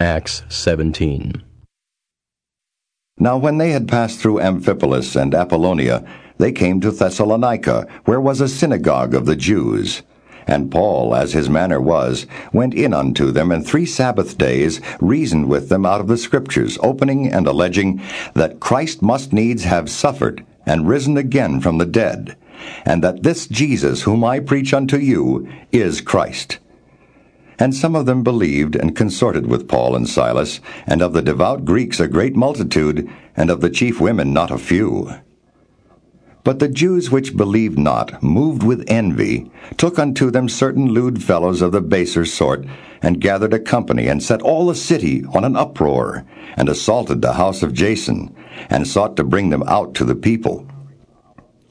Acts 17. Now when they had passed through Amphipolis and Apollonia, they came to Thessalonica, where was a synagogue of the Jews. And Paul, as his manner was, went in unto them, and three Sabbath days reasoned with them out of the Scriptures, opening and alleging that Christ must needs have suffered, and risen again from the dead, and that this Jesus whom I preach unto you is Christ. And some of them believed and consorted with Paul and Silas, and of the devout Greeks a great multitude, and of the chief women not a few. But the Jews which believed not, moved with envy, took unto them certain lewd fellows of the baser sort, and gathered a company, and set all the city on an uproar, and assaulted the house of Jason, and sought to bring them out to the people.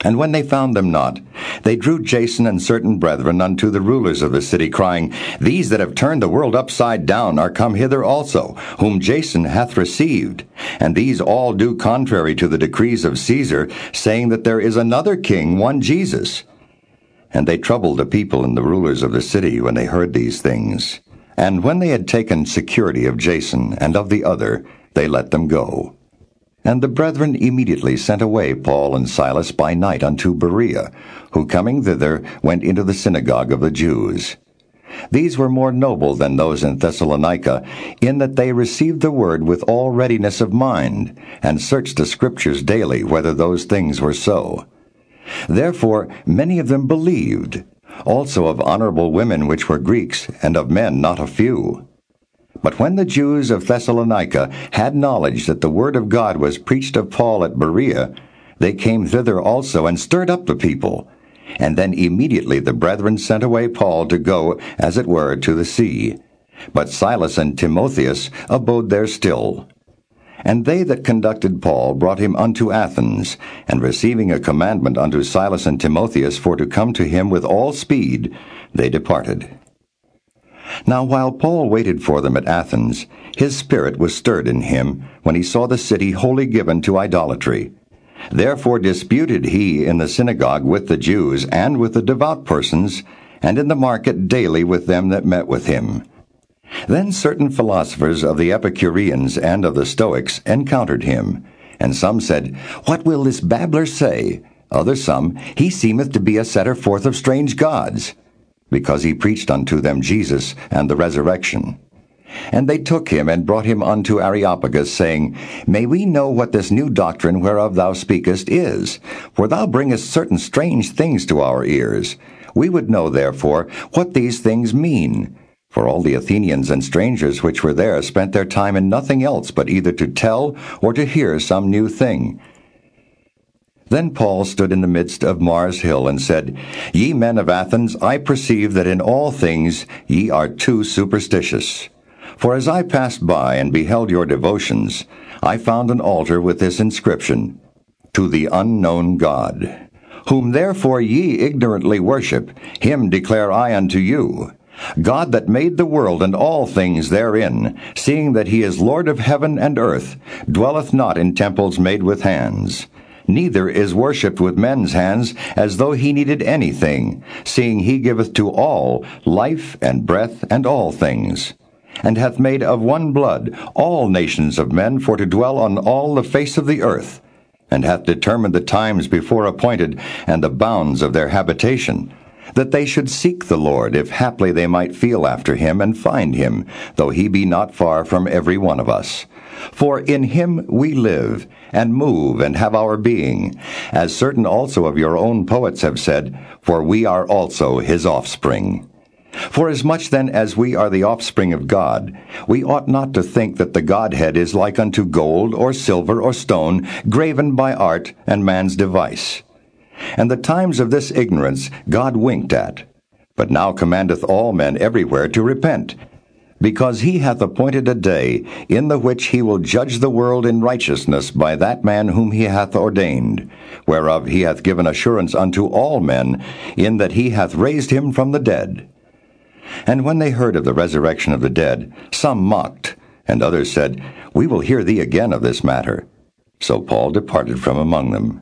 And when they found them not, they drew Jason and certain brethren unto the rulers of the city, crying, These that have turned the world upside down are come hither also, whom Jason hath received. And these all do contrary to the decrees of Caesar, saying that there is another king, one Jesus. And they troubled the people and the rulers of the city when they heard these things. And when they had taken security of Jason and of the other, they let them go. And the brethren immediately sent away Paul and Silas by night unto Berea, who coming thither went into the synagogue of the Jews. These were more noble than those in Thessalonica, in that they received the word with all readiness of mind, and searched the Scriptures daily whether those things were so. Therefore many of them believed, also of honorable women which were Greeks, and of men not a few. But when the Jews of Thessalonica had knowledge that the word of God was preached of Paul at Berea, they came thither also and stirred up the people. And then immediately the brethren sent away Paul to go, as it were, to the sea. But Silas and Timotheus abode there still. And they that conducted Paul brought him unto Athens, and receiving a commandment unto Silas and Timotheus for to come to him with all speed, they departed. Now while Paul waited for them at Athens, his spirit was stirred in him when he saw the city wholly given to idolatry. Therefore disputed he in the synagogue with the Jews and with the devout persons, and in the market daily with them that met with him. Then certain philosophers of the Epicureans and of the Stoics encountered him, and some said, What will this babbler say? Others some, He seemeth to be a setter forth of strange gods because he preached unto them Jesus and the resurrection. And they took him and brought him unto Areopagus, saying, May we know what this new doctrine whereof thou speakest is? For thou bringest certain strange things to our ears. We would know, therefore, what these things mean. For all the Athenians and strangers which were there spent their time in nothing else but either to tell or to hear some new thing. Then Paul stood in the midst of Mars Hill and said, Ye men of Athens, I perceive that in all things ye are too superstitious. For as I passed by and beheld your devotions, I found an altar with this inscription, To the unknown God. Whom therefore ye ignorantly worship, him declare I unto you. God that made the world and all things therein, seeing that he is Lord of heaven and earth, dwelleth not in temples made with hands neither is worshipped with men's hands, as though he needed anything, seeing he giveth to all life and breath and all things, and hath made of one blood all nations of men for to dwell on all the face of the earth, and hath determined the times before appointed and the bounds of their habitation, that they should seek the Lord, if haply they might feel after him and find him, though he be not far from every one of us. For in him we live, and move, and have our being, as certain also of your own poets have said, for we are also his offspring. For as much then as we are the offspring of God, we ought not to think that the Godhead is like unto gold, or silver, or stone, graven by art and man's device. And the times of this ignorance God winked at, but now commandeth all men everywhere to repent, because he hath appointed a day in the which he will judge the world in righteousness by that man whom he hath ordained, whereof he hath given assurance unto all men, in that he hath raised him from the dead. And when they heard of the resurrection of the dead, some mocked, and others said, We will hear thee again of this matter. So Paul departed from among them.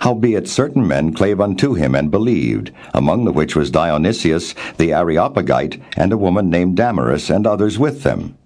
Howbeit certain men clave unto him and believed, among the which was Dionysius the Areopagite, and a woman named Damaris, and others with them.